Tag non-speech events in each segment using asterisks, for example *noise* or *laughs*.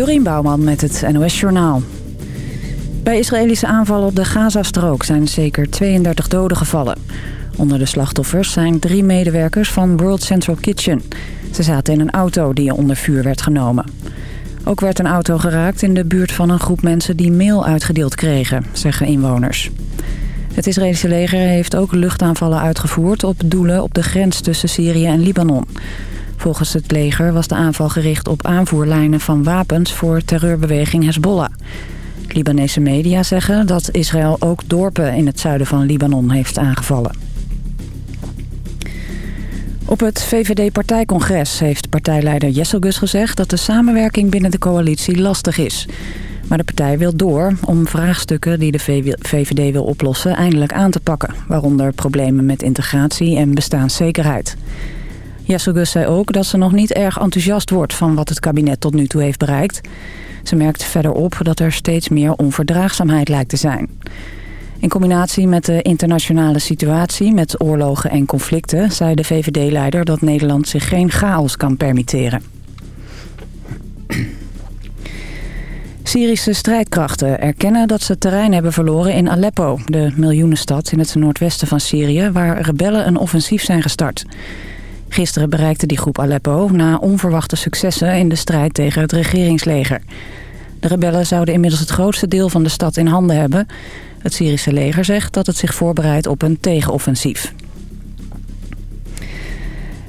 Dorien Bouwman met het NOS Journaal. Bij Israëlische aanvallen op de Gazastrook zijn zeker 32 doden gevallen. Onder de slachtoffers zijn drie medewerkers van World Central Kitchen. Ze zaten in een auto die onder vuur werd genomen. Ook werd een auto geraakt in de buurt van een groep mensen die mail uitgedeeld kregen, zeggen inwoners. Het Israëlische leger heeft ook luchtaanvallen uitgevoerd op doelen op de grens tussen Syrië en Libanon. Volgens het leger was de aanval gericht op aanvoerlijnen van wapens voor terreurbeweging Hezbollah. Libanese media zeggen dat Israël ook dorpen in het zuiden van Libanon heeft aangevallen. Op het VVD-partijcongres heeft partijleider Jesselgus gezegd... dat de samenwerking binnen de coalitie lastig is. Maar de partij wil door om vraagstukken die de VVD wil oplossen eindelijk aan te pakken. Waaronder problemen met integratie en bestaanszekerheid. Jesselgus zei ook dat ze nog niet erg enthousiast wordt van wat het kabinet tot nu toe heeft bereikt. Ze merkt verder op dat er steeds meer onverdraagzaamheid lijkt te zijn. In combinatie met de internationale situatie met oorlogen en conflicten... zei de VVD-leider dat Nederland zich geen chaos kan permitteren. Syrische strijdkrachten erkennen dat ze terrein hebben verloren in Aleppo... de miljoenenstad in het noordwesten van Syrië... waar rebellen een offensief zijn gestart. Gisteren bereikte die groep Aleppo na onverwachte successen... in de strijd tegen het regeringsleger. De rebellen zouden inmiddels het grootste deel van de stad in handen hebben... Het Syrische leger zegt dat het zich voorbereidt op een tegenoffensief.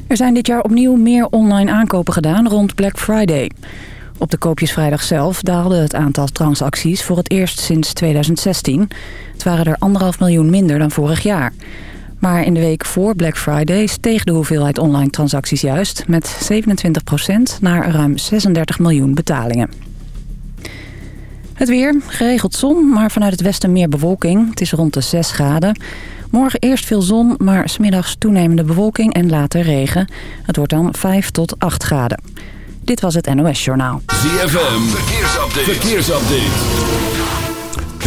Er zijn dit jaar opnieuw meer online aankopen gedaan rond Black Friday. Op de koopjesvrijdag zelf daalde het aantal transacties voor het eerst sinds 2016. Het waren er anderhalf miljoen minder dan vorig jaar. Maar in de week voor Black Friday steeg de hoeveelheid online transacties juist... met 27% naar ruim 36 miljoen betalingen. Het weer, geregeld zon, maar vanuit het westen meer bewolking. Het is rond de 6 graden. Morgen eerst veel zon, maar smiddags toenemende bewolking en later regen. Het wordt dan 5 tot 8 graden. Dit was het NOS Journaal. ZFM, verkeersupdate. verkeersupdate.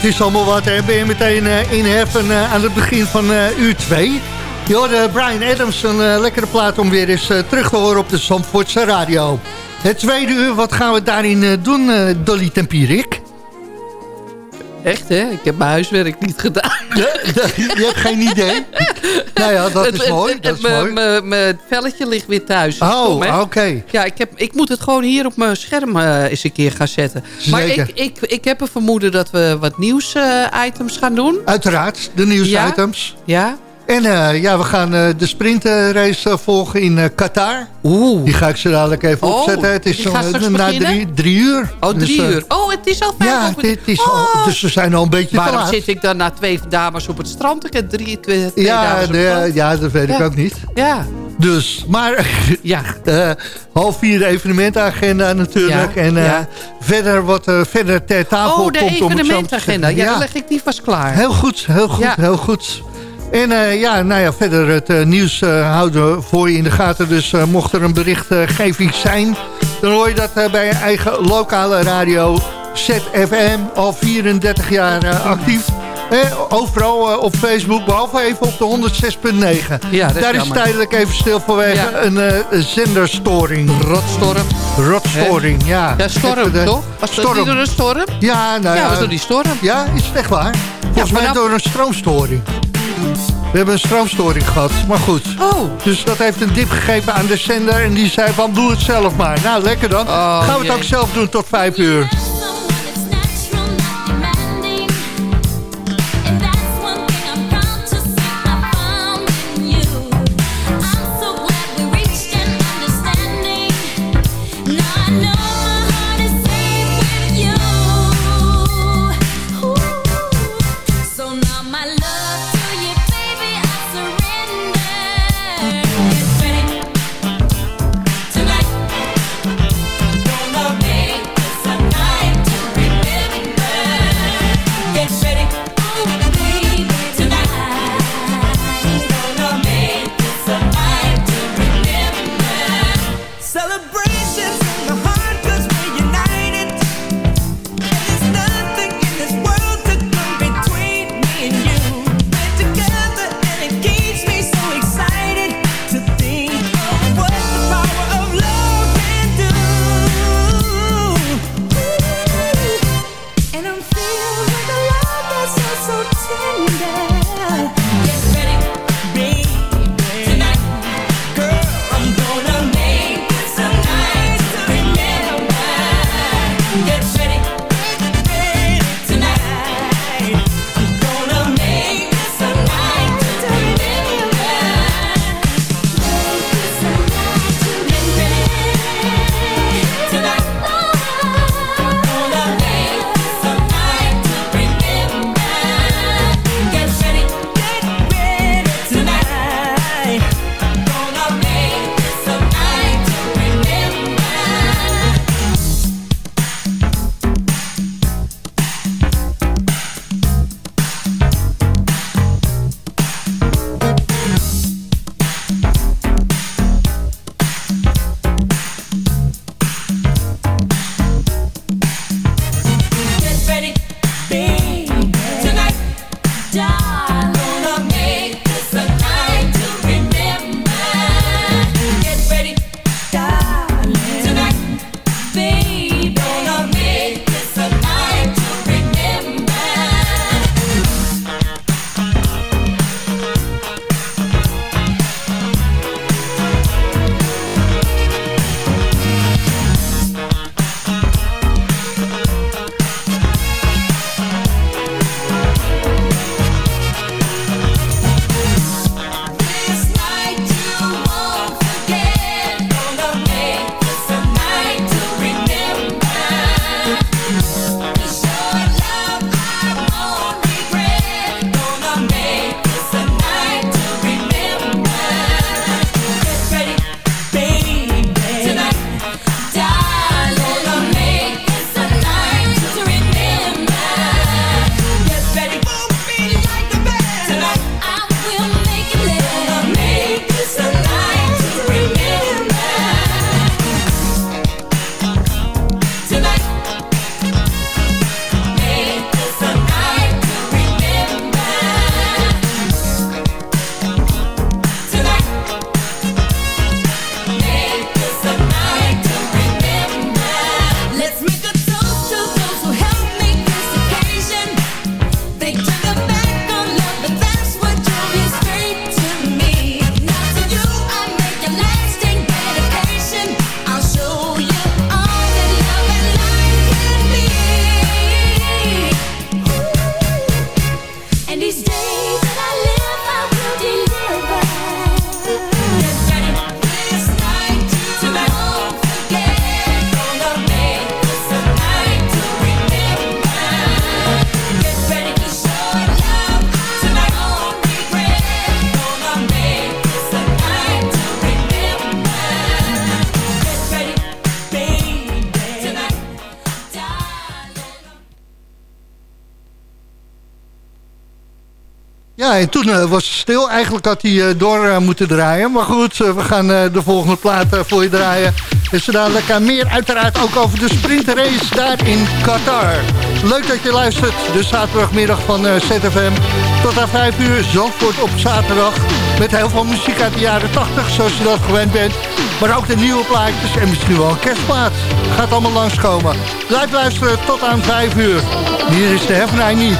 Het is allemaal wat. Hè. Ben je meteen uh, in heffen uh, aan het begin van uh, uur 2. Je hoorde Brian Adams, een lekkere plaat om weer eens terug te horen op de Zandvoortse radio. Het tweede uur, wat gaan we daarin doen, Dolly Tempierik? Echt, hè? Ik heb mijn huiswerk niet gedaan. je hebt geen idee? *laughs* Nou ja, dat is mooi. Dat is mooi. Mijn velletje ligt weer thuis. Oh, oké. Ja, ik, heb, ik moet het gewoon hier op mijn scherm uh, eens een keer gaan zetten. Zeker. Maar ik, ik, ik heb een vermoeden dat we wat nieuws-items gaan doen. Uiteraard, de nieuws-items. Ja. ja. En uh, ja, we gaan uh, de sprintrace volgen in uh, Qatar. Oeh. Die ga ik zo dadelijk even oh, opzetten. Het is zo na drie, drie, uur. Oh, drie dus, uur. Oh, het is al vijf Ja, het is al, oh. dus we zijn al een beetje Waarom laat. zit ik dan na twee dames op het strand? Ik heb drie, twee, twee ja, dames op het strand. Ja, dat weet ja. ik ook niet. Ja. Dus, maar *laughs* ja, half vier de evenementagenda natuurlijk. Ja, en ja. verder wat verder ter tafel oh, komt. Oh, de evenementagenda. Ja, dan leg ik die vast klaar. Heel goed, heel goed, heel goed. En uh, ja, nou ja, verder het uh, nieuws uh, houden voor je in de gaten. Dus mocht er een berichtgeving zijn... dan hoor je dat bij je eigen lokale radio ZFM. Al 34 jaar actief. overal op Facebook, behalve even op de 106.9. Ja, Daar is tijdelijk even stil vanwege ja. een zenderstoring. Rotstorm. Rotstoring, ja. Ja, storm, de, toch? Was storm. niet door een storm? Ja, nou ja. Ja, was door die storm. Ja, is het echt waar? Volgens mij door een stroomstoring. We hebben een stroomstoring gehad, maar goed. Oh. Dus dat heeft een dip gegeven aan de zender en die zei van doe het zelf maar. Nou, lekker dan. Oh, Gaan we het ook zelf doen tot vijf uur. Toen was het stil. Eigenlijk had hij door moeten draaien. Maar goed, we gaan de volgende plaat voor je draaien. Dus dadelijk meer uiteraard ook over de sprintrace daar in Qatar. Leuk dat je luistert. De zaterdagmiddag van ZFM. Tot aan 5 uur, Zandvoort op zaterdag. Met heel veel muziek uit de jaren 80, zoals je dat gewend bent. Maar ook de nieuwe plaatjes en misschien wel een kerstplaat. Gaat allemaal langskomen. Blijf luisteren tot aan 5 uur. Hier is de Heaven niet.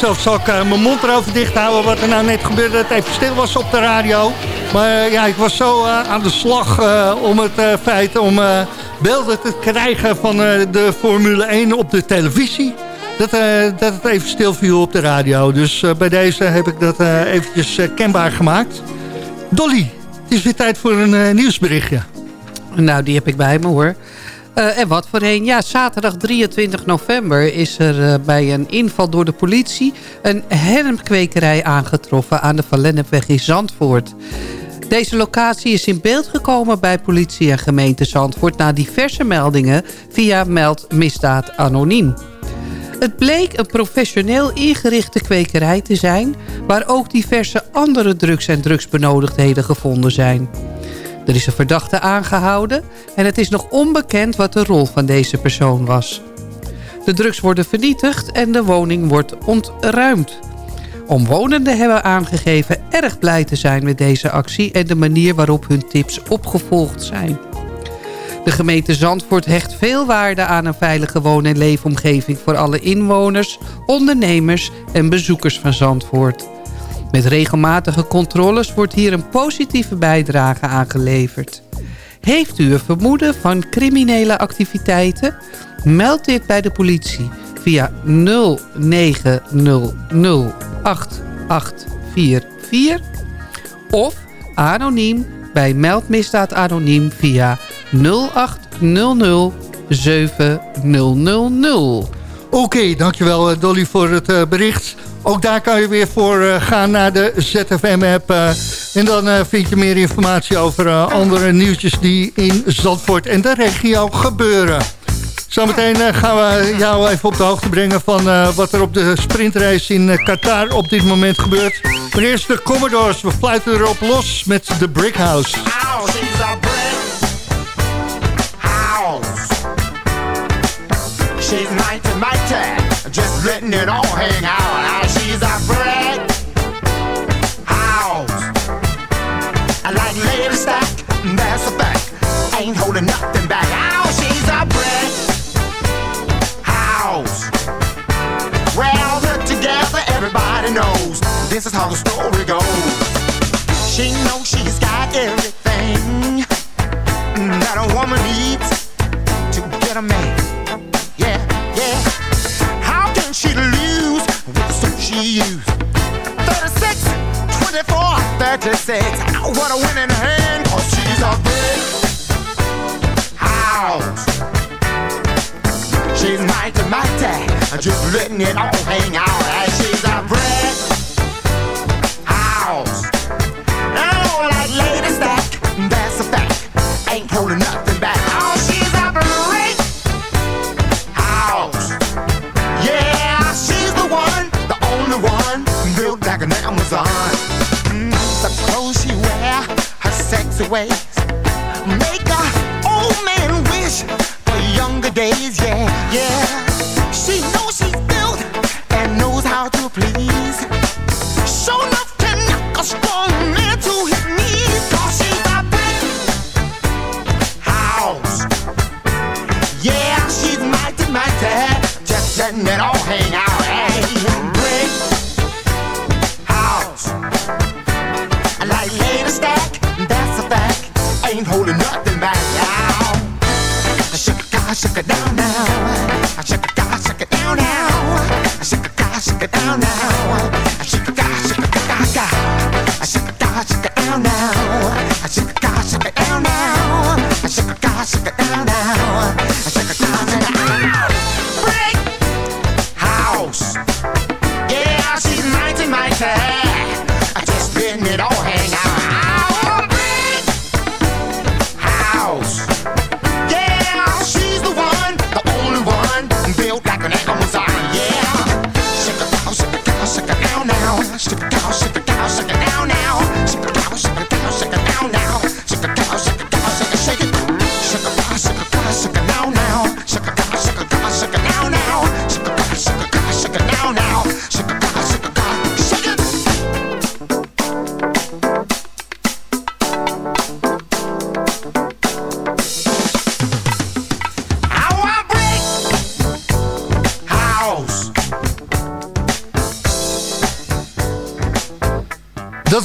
Mezelf, zal ik uh, mijn mond erover dicht houden... wat er nou net gebeurde, dat het even stil was op de radio. Maar uh, ja, ik was zo uh, aan de slag om het feit om beelden te krijgen van de Formule 1 op de televisie. Dat, dat het even stil viel op de radio. Dus bij deze heb ik dat eventjes kenbaar gemaakt. Dolly, het is weer tijd voor een nieuwsberichtje. Nou, die heb ik bij me hoor. Uh, en wat voor een? Ja, zaterdag 23 november is er uh, bij een inval door de politie... een hennepkwekerij aangetroffen aan de Van Lennepweg in Zandvoort. Deze locatie is in beeld gekomen bij politie en gemeente Zandvoort... na diverse meldingen via Meld Misdaad Anoniem. Het bleek een professioneel ingerichte kwekerij te zijn... waar ook diverse andere drugs en drugsbenodigdheden gevonden zijn... Er is een verdachte aangehouden en het is nog onbekend wat de rol van deze persoon was. De drugs worden vernietigd en de woning wordt ontruimd. Omwonenden hebben aangegeven erg blij te zijn met deze actie... en de manier waarop hun tips opgevolgd zijn. De gemeente Zandvoort hecht veel waarde aan een veilige woon- en leefomgeving... voor alle inwoners, ondernemers en bezoekers van Zandvoort. Met regelmatige controles wordt hier een positieve bijdrage aangeleverd. Heeft u een vermoeden van criminele activiteiten? Meld dit bij de politie via 09008844 of anoniem bij Meldmisdaad Anoniem via 0800 7000. Oké, dankjewel eh, Dolly voor het uh, bericht. Ook daar kan je weer voor gaan naar de ZFM-app. en dan vind je meer informatie over andere nieuwtjes die in Zandvoort en de regio gebeuren. Zometeen gaan we jou even op de hoogte brengen van wat er op de sprintrace in Qatar op dit moment gebeurt. Maar eerst de Commodores, we fluiten erop los met de Brick House. Mighty, mighty, just letting it all hang out. Now she's a brick house. I like lady stack, that's a fact. Ain't holding nothing back. Oh, she's a brick house. Well, put together, everybody knows this is how the story goes. She knows she's got everything that a woman needs to get a man it all hang out.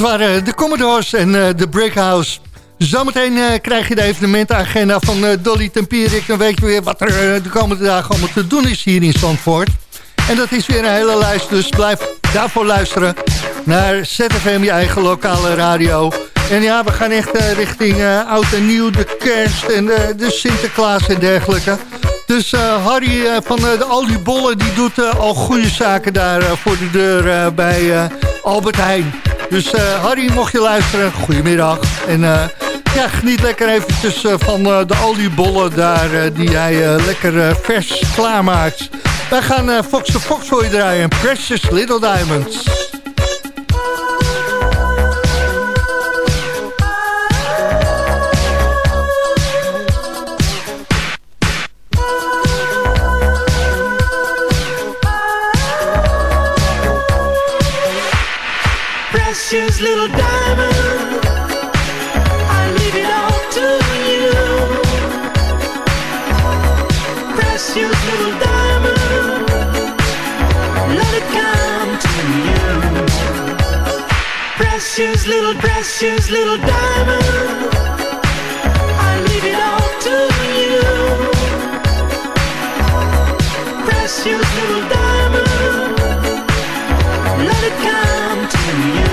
Waren de Commodores en uh, de Brickhouse. Zometeen uh, krijg je de evenementenagenda van Dolly Tempierik. Dan weet je weer wat er de komende dagen allemaal te doen is hier in Zandvoort. En dat is weer een hele lijst, dus blijf daarvoor luisteren naar ZFM, je eigen lokale radio. En ja, we gaan echt richting oud en nieuw, de kerst en de Sinterklaas en dergelijke. Dus Harry van de Aldi Bollen die doet al goede zaken daar voor de deur bij Albert Heijn. Dus uh, Harry, mocht je luisteren, goedemiddag. En uh, ja, geniet lekker eventjes uh, van de oliebollen daar die hij lekker vers klaarmaakt. Wij gaan Fox the Fox voor je draaien. Precious Little Diamonds. Little diamond. I leave it all to you. Precious little diamond. Let it come to you. Precious little, precious little diamond. I leave it all to you. Precious little diamond. Let it come to you.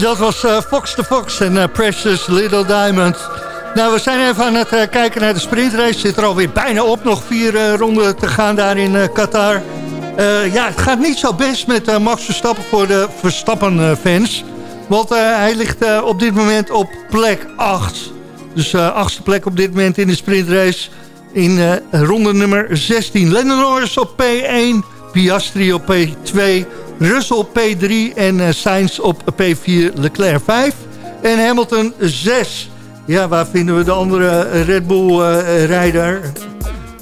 Dat was eh, Fox the Fox en eh, Precious Little Diamond. Nou, we zijn even aan het eh, kijken naar de sprintrace. Zit er alweer bijna op. Nog vier ronden te gaan daar in Qatar. Ja, het gaat niet zo best met Max Verstappen voor de Verstappen-fans. Want hij ligt op dit moment op plek 8. Dus achtste plek op dit moment in de sprintrace. In ronde nummer 16. Lennon Norris op P1. Piastri op P2. Russell op P3. En eh, Sainz op P4. Leclerc 5. En Hamilton 6. Ja, waar vinden we de andere eh, Red Bull-rijder?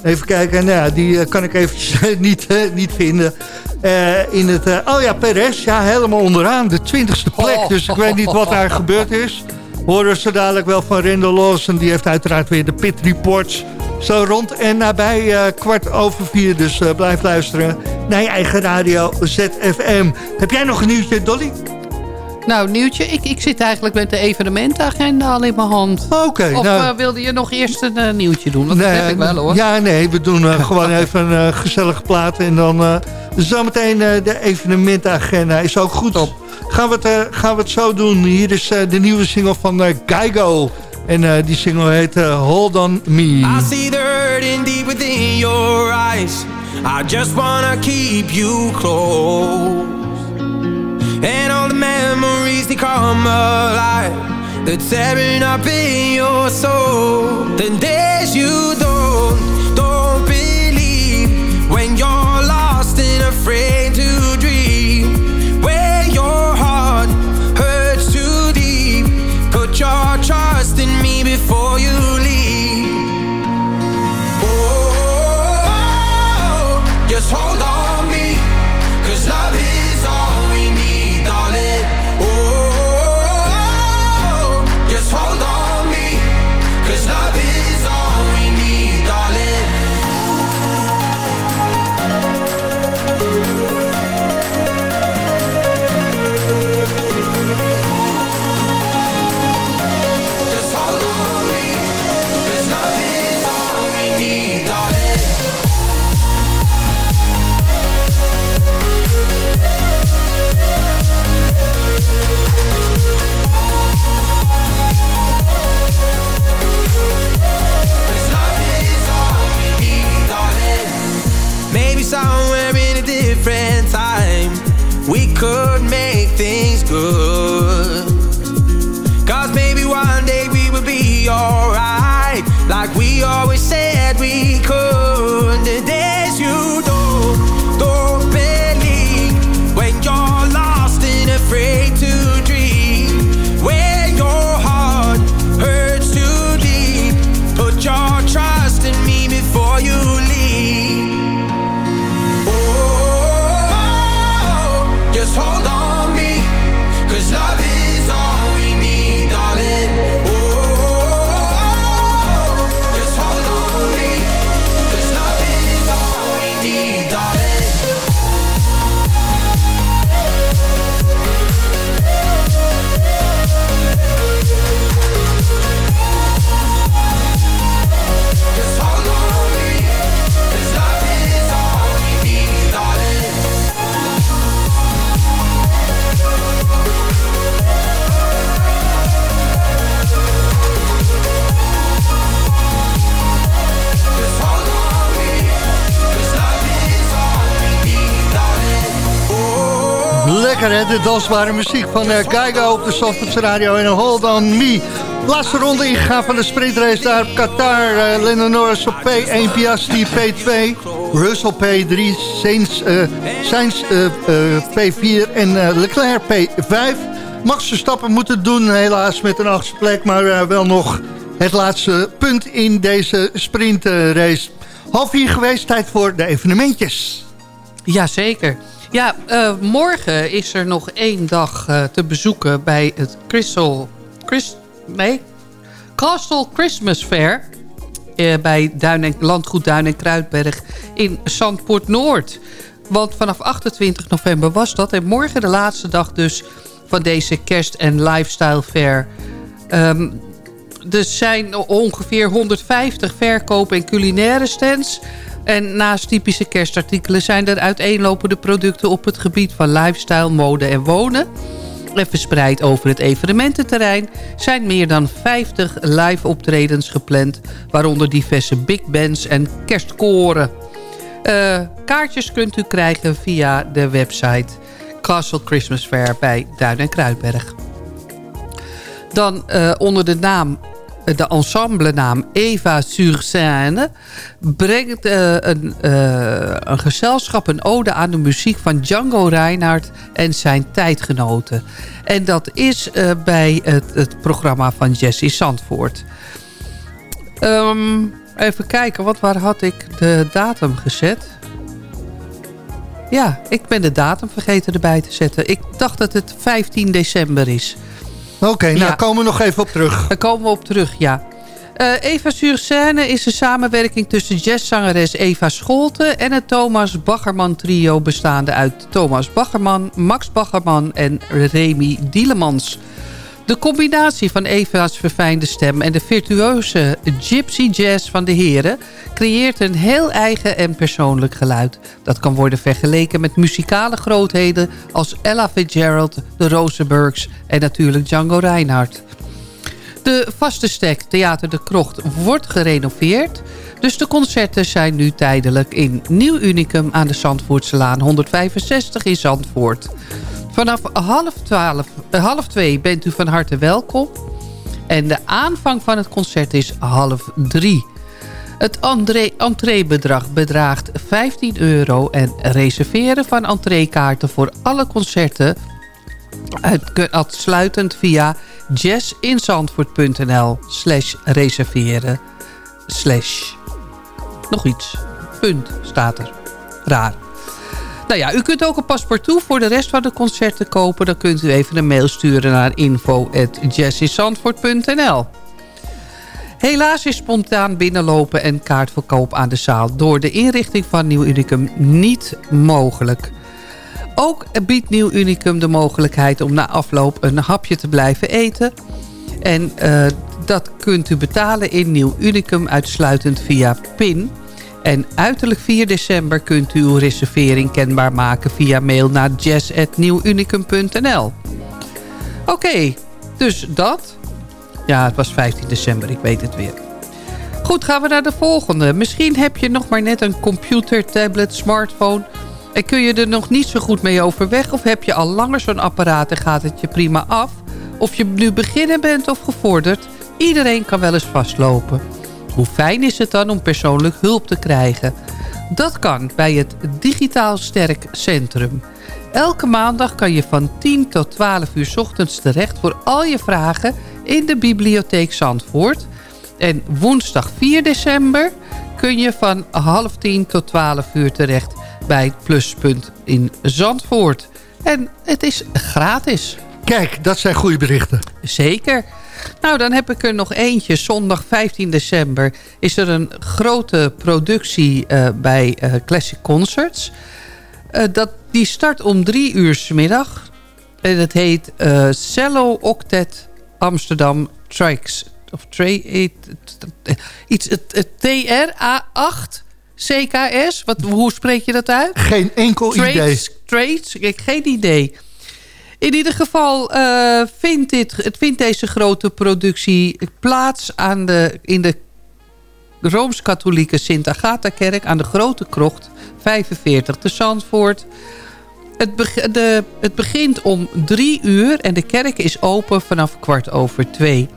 Even kijken, nou ja, die eh, kan ik even *laughs* niet, eh, niet vinden. Eh, in het, eh, oh ja, Perez, ja, helemaal onderaan, de twintigste plek. Dus ik weet niet wat daar gebeurd is. Horen ze dadelijk wel van Randall Lawson. Die heeft uiteraard weer de pit reports. Zo rond en nabij eh, kwart over vier. Dus eh, blijf luisteren naar je eigen radio ZFM. Heb jij nog een nieuwtje, Dolly? Nou, nieuwtje, ik, ik zit eigenlijk met de evenementenagenda al in mijn hand. Oké, Of nou... eh, wilde je nog eerst een nieuwtje doen? Want dat heb ik wel hoor. Ja, nee, we doen gewoon even een gezellige plaat. En dan zometeen de evenementagenda is ook goed. Gaan we, het, gaan we het zo doen. Hier is de nieuwe single van Geigo. En eh, die single heet eh, Hold On Me. I see the hurting deep within your eyes. I just wanna keep you close. And all the memories they come alive. They're tearing up in your soul. The days you Lekker hè, de dansbare muziek van uh, op de Zandvoortse Radio en Hold On Me. Laatste ronde ingegaan van de sprintrace daar Qatar. Uh, Norris op P1, Piastri P2, Russell P3, Sainz, eh, Sainz eh, eh, P4 en Leclerc P5. Max Verstappen moet het doen, helaas met een achtste plek, maar wel nog het laatste punt in deze sprintrace. Half vier geweest, tijd voor de evenementjes. Jazeker. Ja, eh, morgen is er nog één dag eh, te bezoeken bij het Crystal... Castle Christmas Fair. eh, bij Landgoed Duin en Kruidberg in Zandpoort Noord. Want vanaf 28 november was dat. En morgen de laatste dag dus van deze kerst- en lifestyle fair. Ehm, er zijn ongeveer 150 verkoop- en culinaire stands. En naast typische kerstartikelen zijn er uiteenlopende producten op het gebied van lifestyle, mode en wonen. En verspreid over het evenemententerrein zijn meer dan 50 live optredens gepland. Waaronder diverse big bands en kerstkoren. Eh, kaartjes kunt u krijgen via de website Castle Christmas Fair bij Duin en Kruidberg. Dan eh, onder de naam, de ensemblenaam Eva sur Seine... brengt eh, een, eh, een gezelschap een ode aan de muziek van Django Reinhardt en zijn tijdgenoten. En dat is eh, bij het, het programma van Jesse Zandvoort. Ehm, even kijken, wat waar had ik de datum gezet? Ja, ik ben de datum vergeten erbij te zetten. Ik dacht dat het 15 december is. Oké, nou Ja. komen we nog even op terug. Daar komen we op terug, ja. Eh, Eva sur Seine is een samenwerking tussen jazzzangeres Eva Scholten... en het Thomas Baggerman trio bestaande uit Thomas Baggerman, Max Baggerman en Remy Dielemans. De combinatie van Eva's verfijnde stem en de virtueuze gypsy jazz van de heren... creëert een heel eigen en persoonlijk geluid. Dat kan worden vergeleken met muzikale grootheden als Ella Fitzgerald, de Rosenbergs en natuurlijk Django Reinhardt. De vaste stek Theater de Krocht wordt gerenoveerd. Dus de concerten zijn nu tijdelijk in Nieuw Unicum aan de Zandvoortselaan 165 in Zandvoort. Vanaf half, twaalf, eh, half twee bent u van harte welkom. En de aanvang van het concert is half drie. Het entree- entreebedrag bedraagt 15 euro en reserveren van entreekaarten voor alle concerten uit- uitsluitend via jazzinzandvoort.nl slash reserveren slash nog iets. Punt staat er. Raar. Nou ja, u kunt ook een paspartout voor de rest van de concerten kopen. Dan kunt u even een mail sturen naar info.jazzinzandvoort.nl Helaas is spontaan binnenlopen en kaartverkoop aan de zaal... door de inrichting van Nieuw Unicum niet mogelijk. Ook biedt Nieuw Unicum de mogelijkheid om na afloop een hapje te blijven eten. En eh, dat kunt u betalen in Nieuw Unicum uitsluitend via PIN. En uiterlijk 4 december kunt u uw reservering kenbaar maken via mail naar jazz.nieuwunicum.nl. Oké, dus dat. Ja, het was 15 december, ik weet het weer. Goed, gaan we naar de volgende. Misschien heb je nog maar net een computer, tablet, smartphone... En kun je er nog niet zo goed mee overweg... of heb je al langer zo'n apparaat en gaat het je prima af... of je nu beginner bent of gevorderd... iedereen kan wel eens vastlopen. Hoe fijn is het dan om persoonlijk hulp te krijgen? Dat kan bij het Digitaal Sterk Centrum. Elke maandag kan je van 10 tot 12 uur 's ochtends terecht... voor al je vragen in de bibliotheek Zandvoort... En woensdag 4 december kun je van half tien tot 12 uur terecht bij het Pluspunt in Zandvoort. En het is gratis. Kijk, dat zijn goede berichten. Zeker. Nou, dan heb ik er nog eentje. Zondag 15 december is er een grote productie eh, bij eh, Classic Concerts. Eh, dat, die start om drie uur 's middag. En het heet Cello Octet Amsterdam Trikes of tra- iets, het, het TRA8 CKS. Wat, hoe spreek je dat uit? Geen enkel idee. Trades, ik heb geen idee. In ieder geval eh, vindt, dit, het vindt deze grote productie plaats aan de, in de Rooms-Katholieke Sint-Agatha-kerk... aan de Grote Krocht 45 te Zandvoort. Het, de, het begint om drie uur en de kerk is open vanaf kwart over twee.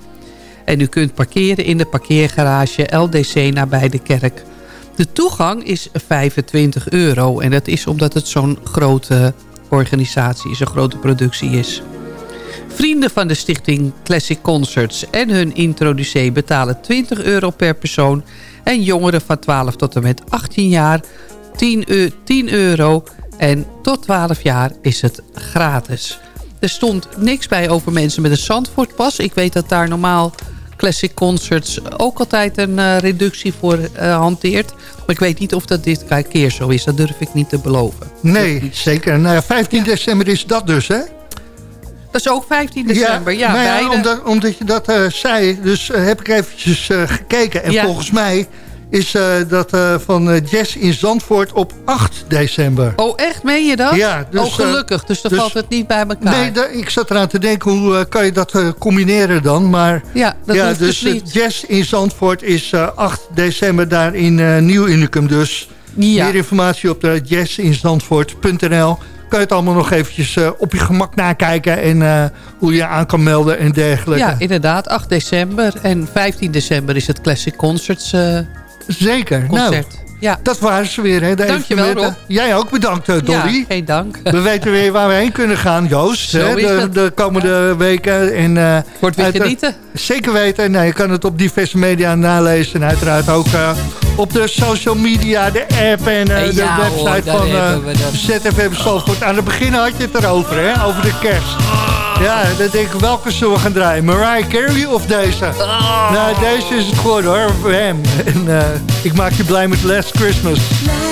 En u kunt parkeren in de parkeergarage LDC nabij de kerk. De toegang is 25 euro. En dat is omdat het zo'n grote organisatie is, een grote productie is. Vrienden van de stichting Classic Concerts en hun introducee betalen 20 euro per persoon. En jongeren van 12 tot en met 18 jaar 10, eu- 10 euro. En tot 12 jaar is het gratis. Er stond niks bij over mensen met een Zandvoortpas. Ik weet dat daar normaal Classic Concerts ook altijd een eh, reductie voor eh, hanteert. Maar ik weet niet of dat dit keer zo is. Dat durf ik niet te beloven. Nee, zeker. Nou ja, 15 december is dat dus, hè? Dat is ook 15 december. Ja, nou ja, omdat, omdat je dat eh, zei, dus heb ik eventjes gekeken. En volgens mij is eh, dat eh, van eh, Jazz in Zandvoort op 8 december. Oh, echt? Meen je dat? Ja, dus, oh, gelukkig. Dus dan dus- valt het niet bij elkaar. Nee, ik zat eraan te denken, hoe kan je dat combineren dan? Maar ja, dat ja, dus dus niet. Jazz in Zandvoort is eh, 8 december daar in Nieuw Unicum. Dus Ja. meer informatie op de jazzinzandvoort.nl. Kan je het allemaal nog eventjes op je gemak nakijken en hoe je je aan kan melden en dergelijke. Ja, inderdaad. 8 december. En 15 december is het Classic Concerts eh, Zeker. Nou, concert. ja. dat waren ze weer. Hè, Dankjewel, evenementen. Jij ook bedankt, eh, Dolly. ja, geen dank. We weten weer waar we heen kunnen gaan, Joost. Zo hè, de, de komende weken. En, eh, Wordt weer genieten. Zeker weten. Nou, je kan het op diverse media nalezen. En uiteraard ook eh, op de social media, de app en de Ja, website van we. ZFM Zandvoort. Aan het begin had je het erover, hè? Over de kerst. Ja, dan denk ik, welke zullen we gaan draaien? Mariah Carey of deze? Nou, deze is het geworden hoor. Voor hem. En eh, ik maak je blij met Last Christmas. Last Christmas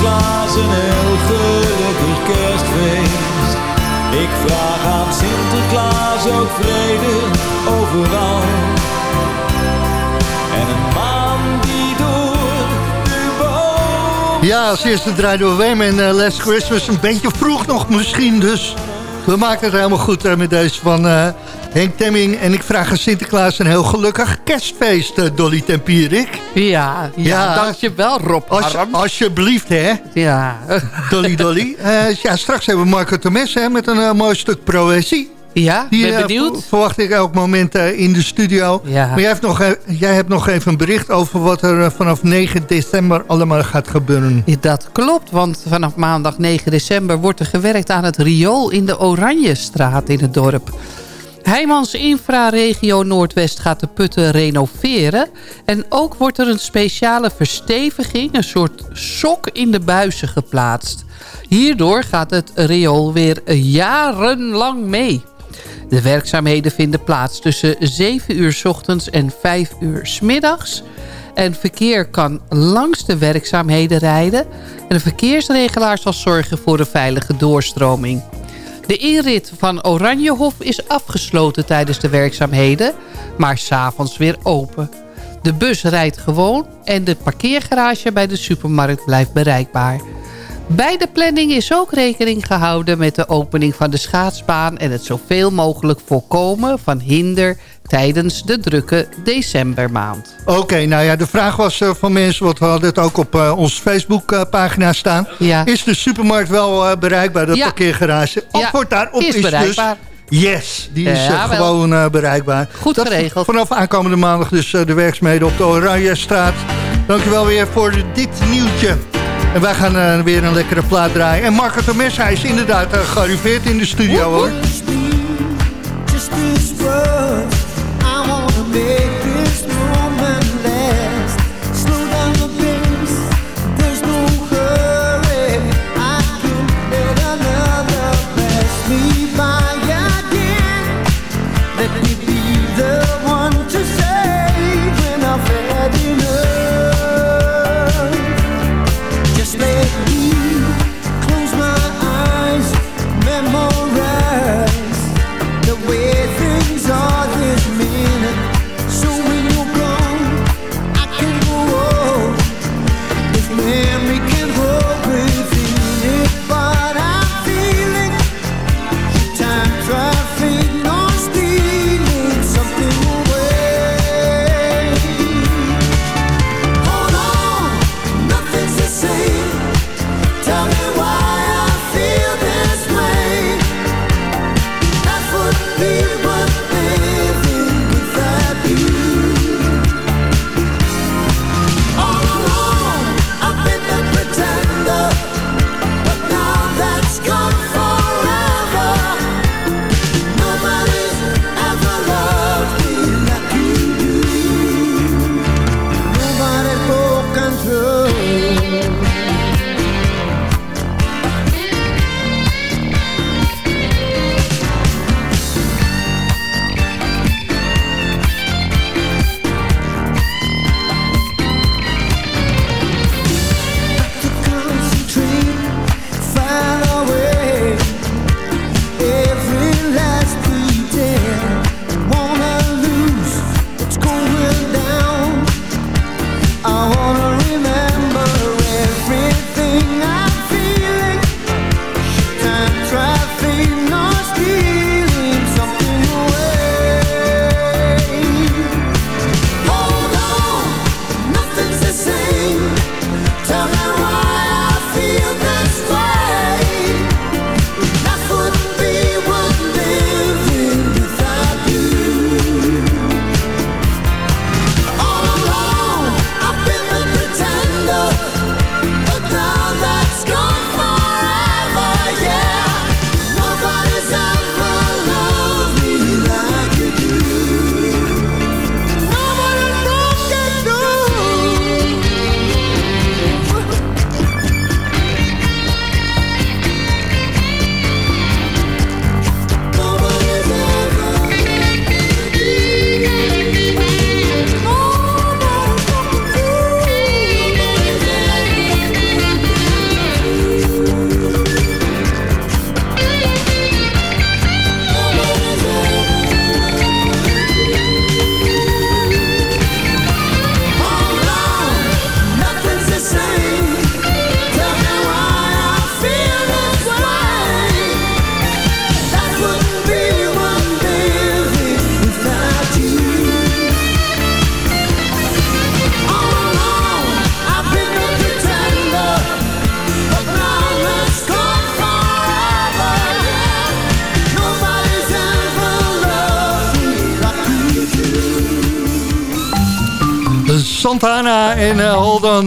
Sinterklaas een heel gelukkig kerstfeest. Ik vraag aan Sinterklaas ook vrede overal. En een maan die door de. Ja, als eerste draaiden we Wem en eh, Last Christmas. Een beetje vroeg nog misschien, dus we maken het helemaal goed eh, met deze van eh, Henk Temming. En ik vraag aan Sinterklaas een heel gelukkig kerstfeest, eh, Dolly Tempierik. Ja, ja, Ja. dankjewel Rob Als, alsjeblieft, hè, Ja. Dolly Dolly. *laughs* Eh, ja, straks hebben we Marco Temes hè, met een eh, mooi stuk proëzie. Ja, Die ben benieuwd. ver- verwacht ik elk moment in de studio. Ja. Maar jij hebt, nog, jij hebt nog even een bericht over wat er vanaf 9 december allemaal gaat gebeuren. Ja, Dat klopt, want vanaf maandag 9 december wordt er gewerkt aan het riool in de Oranjestraat in het dorp. Heijmans Infraregio Noordwest gaat de putten renoveren. En ook wordt er een speciale versteviging, een soort sok in de buizen geplaatst. Hierdoor gaat het riool weer jarenlang mee. De werkzaamheden vinden plaats tussen 7 uur 's ochtends en 5 uur 's middags. En verkeer kan langs de werkzaamheden rijden. En de verkeersregelaar zal zorgen voor een veilige doorstroming. De inrit van Oranjehof is afgesloten tijdens de werkzaamheden, maar s'avonds weer open. De bus rijdt gewoon en de parkeergarage bij de supermarkt blijft bereikbaar. Bij de planning is ook rekening gehouden met de opening van de schaatsbaan... en het zoveel mogelijk voorkomen van hinder, tijdens de drukke decembermaand. Oké, nou ja, de vraag was eh, van mensen, want we hadden het ook op uh, Facebook-pagina staan. Ja. Is de supermarkt wel eh, bereikbaar, dat ja. parkeergarage? Antwoord ja. daarop is, is dus bereikbaar. Dus Yes, die is gewoon bereikbaar. Goed geregeld. Vanaf aankomende maandag dus de werkzaamheden op de Oranjestraat. Dankjewel weer voor dit nieuwtje. En wij gaan weer een lekkere plaat draaien. En Marco Tomes, hij is inderdaad gearriveerd in de studio hoor.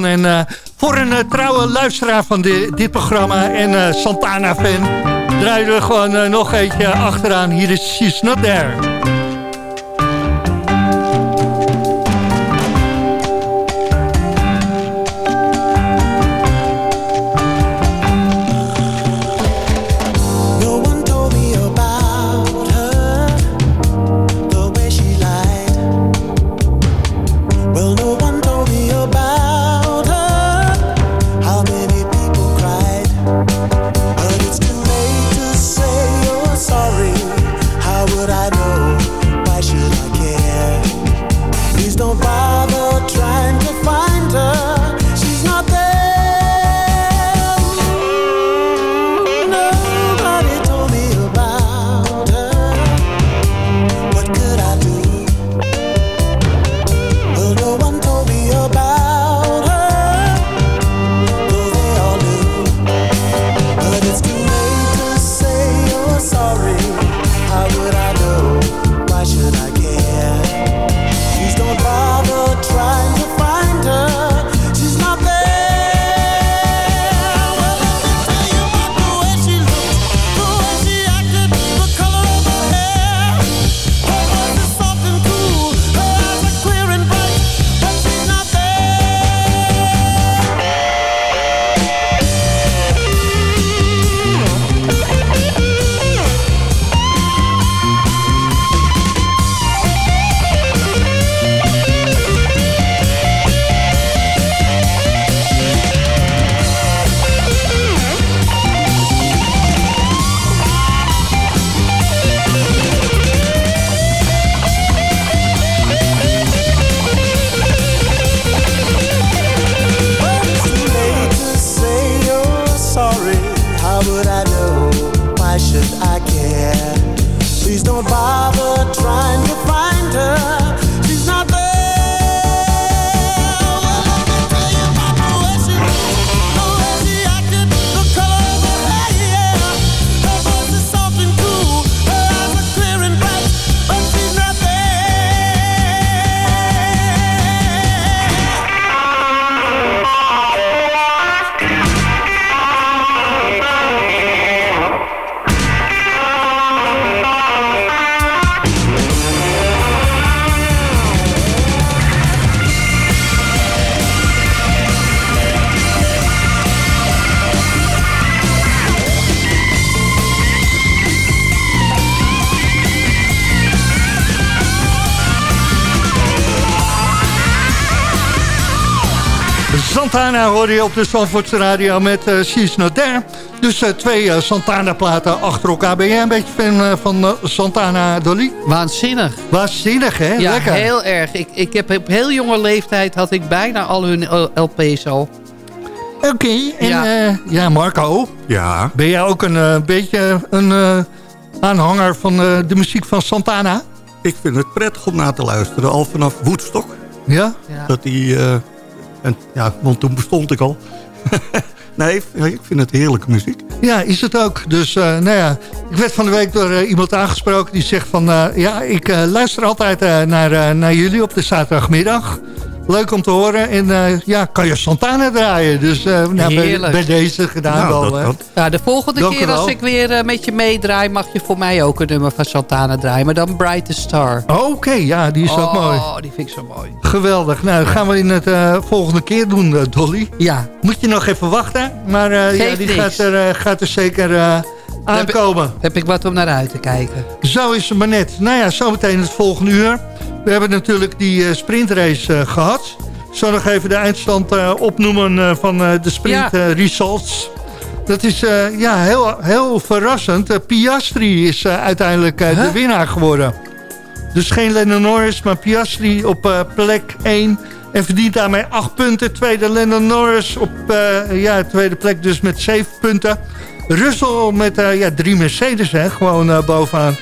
En eh, voor een eh, trouwe luisteraar van dit programma en eh, Santana-fan... draaien we gewoon nog eentje achteraan. Hier is She's Not There. Santana hoor je op de Zandvoortse radio met uh, She's Not There. Dus uh, twee uh, Santana-platen achter elkaar. Ben jij een beetje fan van Santana, Dolly? Waanzinnig. Waanzinnig, hè? Ja, Lekker. heel erg. Ik, ik heb op heel jonge leeftijd had ik bijna al hun LP's al. Oké, okay, en ja. ja, Marco. Ja. Ben jij ook een beetje een aanhanger van de muziek van Santana? Ik vind het prettig om na te luisteren, al vanaf Woodstock. Ja? ja. Dat die... En ja, want toen bestond ik al. *laughs* nee, ik vind het heerlijke muziek. Ja, is het ook. Dus uh, nou ja, ik werd van de week door uh, iemand aangesproken die zegt van... Uh, ja, ik luister altijd naar, naar jullie op de zaterdagmiddag. Leuk om te horen. En uh, ja, kan je Santana draaien. Dus uh, nou, bij, bij, deze gedaan nou, wel. Dat, ja, de volgende Dank keer als ik weer uh, met je meedraai... mag je voor mij ook een nummer van Santana draaien. Maar dan Bright the Star. Oké, okay, ja, die is oh, ook mooi. Oh, die vind ik zo mooi. Geweldig. Nou, dat gaan we in het volgende keer doen, Dolly. Ja. Moet je nog even wachten. Maar ja, die gaat er, gaat er zeker aankomen. Heb, heb ik wat om naar uit te kijken. Zo is het maar net. Nou ja, zometeen het volgende uur. We hebben natuurlijk die uh, sprintrace uh, gehad. Ik zal nog even de eindstand uh, opnoemen van de sprint ja. results. Dat is ja, heel, heel verrassend. Piastri is uiteindelijk huh? de winnaar geworden. Dus geen Lennon Norris, maar Piastri op plek 1. En verdient daarmee 8 punten. Tweede Lennon Norris op ja, tweede plek dus met 7 punten. Russell met ja, drie Mercedes, hè, gewoon bovenaan.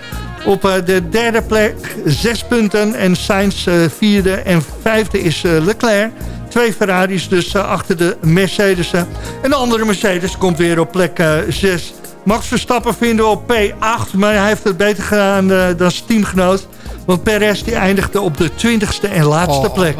Op uh, de derde plek zes punten. En Sainz uh, vierde en vijfde is uh, Leclerc. Twee Ferraris dus achter de Mercedes. En de andere Mercedes komt weer op plek zes. Max Verstappen vinden we op P8. Maar hij heeft het beter gedaan dan zijn teamgenoot. Want Perez die eindigde op de twintigste en laatste oh, plek.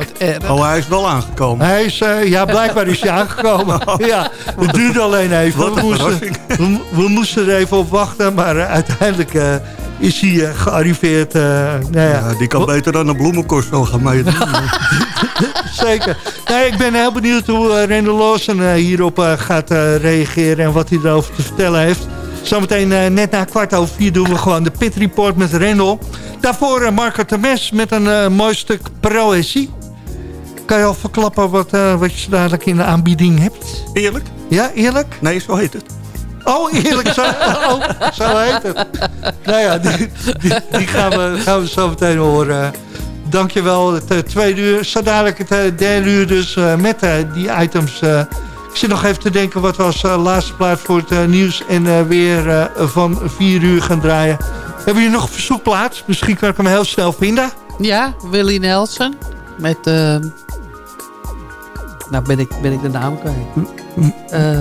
Oh, hij is wel aangekomen. Hij is, uh, ja, blijkbaar is hij aangekomen. *laughs* Oh. Ja, het duurde alleen even. We moesten, we, we, moesten er even op wachten. Maar uh, uiteindelijk uh, is hij uh, gearriveerd. Uh, nou ja. ja. die kan beter dan een bloemenkorst gaan meedoen. *laughs* Zeker. Nee, ik ben heel benieuwd hoe uh, Randall Lawson hierop gaat reageren en wat hij erover te vertellen heeft. Zometeen net na kwart over vier doen we gewoon de pit report met Rendel. Daarvoor Marco Temes met een mooi stuk proëzie. Kan je al verklappen wat, wat je dadelijk in de aanbieding hebt? Eerlijk? Ja, eerlijk? Nee, zo heet het. Oh, eerlijk, zo, oh, zo heet het. Nou ja, die, die, gaan, we, gaan we zo meteen horen. Dankjewel, het uh, tweede uur. Zo dadelijk het uh, derde uur dus uh, met die items. ik zit nog even te denken wat we als laatste plaats voor het nieuws en weer van vier uur gaan draaien. Hebben jullie nog een verzoekplaats? Misschien kan ik hem heel snel vinden. Ja, Willie Nelson met... Nou ben ik, ben ik de naam kwijt. Uh,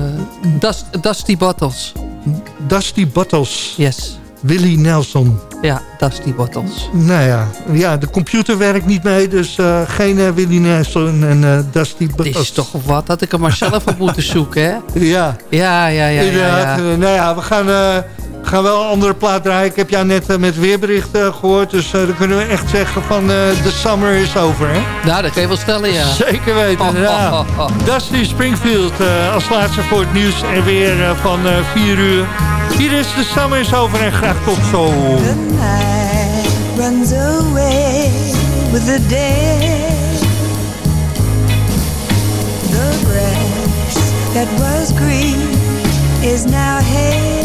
Dust, Dusty Bottles. Dusty Bottles. Yes. Willie Nelson. Ja, Dusty Bottles. Nou ja, ja de computer werkt niet mee, dus uh, geen uh, Willie Nelson en uh, Dusty Bottles. Dit is toch wat, had ik hem maar zelf op moeten zoeken, hè? *laughs* Ja. Ja, ja, ja. Inderdaad. ja, ja. Nou ja, we gaan... We gaan wel een andere plaat draaien. Ik heb jou net uh, met weerbericht uh, gehoord. Dus uh, dan kunnen we echt zeggen van the summer is over. Hè? Nou, dat kan je wel stellen, ja. Zeker weten. Oh, ja. oh, *laughs* oh, Dusty Springfield als laatste voor het nieuws. En weer van 4 uur. Hier is the summer is over en graag tot zo. The night runs away with the day. The grass that was green is now hay.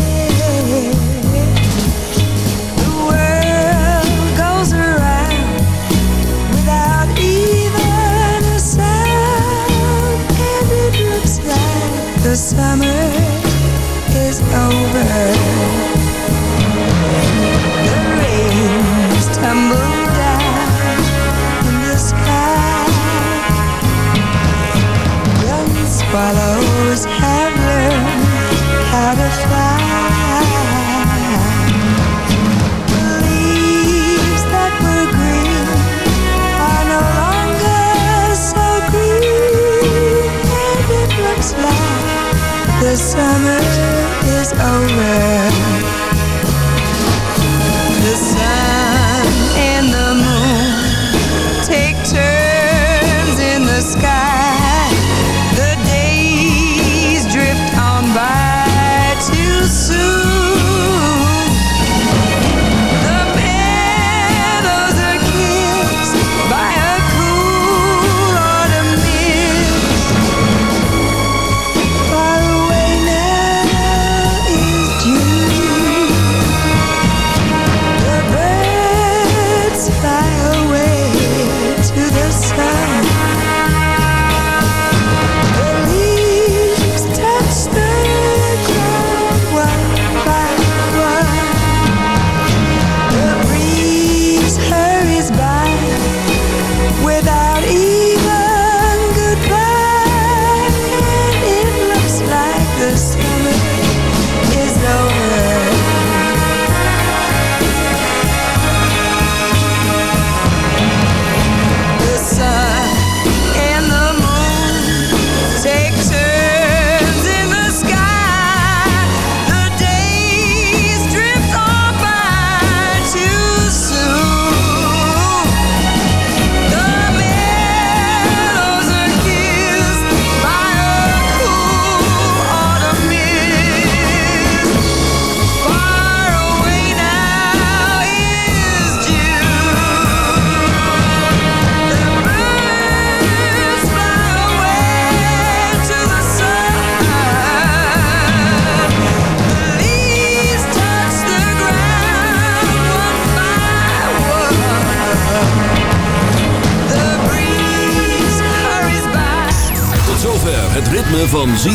The summer is over. The rains tumble summer is over.